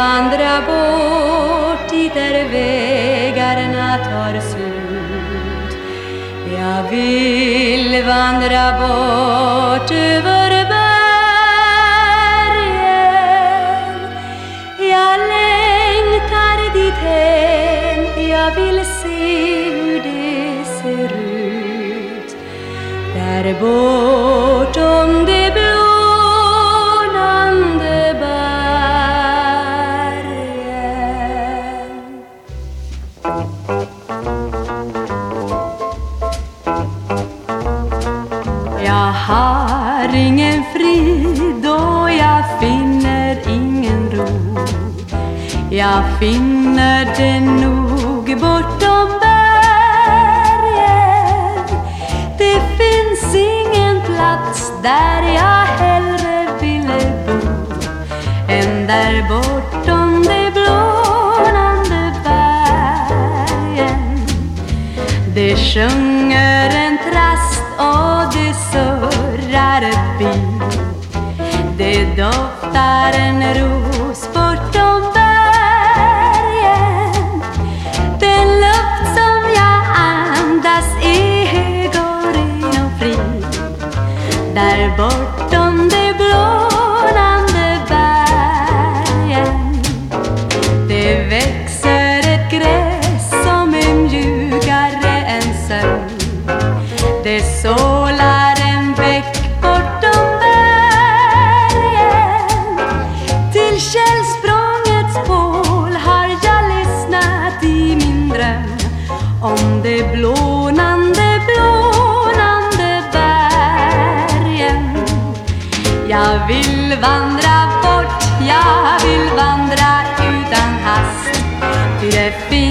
vandra bort dit där vägarna tar slut. Jag vill vandra bort över bergen. Jag längtar dit hem, jag vill se hur det ser ut. Där bortom Jag har ingen frid och jag finner ingen ro. Jag finner det nog bortom bergen. Det finns ingen plats där jag hellre ville bo än där bortom de blånande bergen. Det sjunger en trast doftar en ros bortom bergen. Den luft som jag andas är hög och ren och fri. Där bortom det om de blånande, blånande bergen. Jag vill vandra bort, jag vill vandra utan hast, ty det finns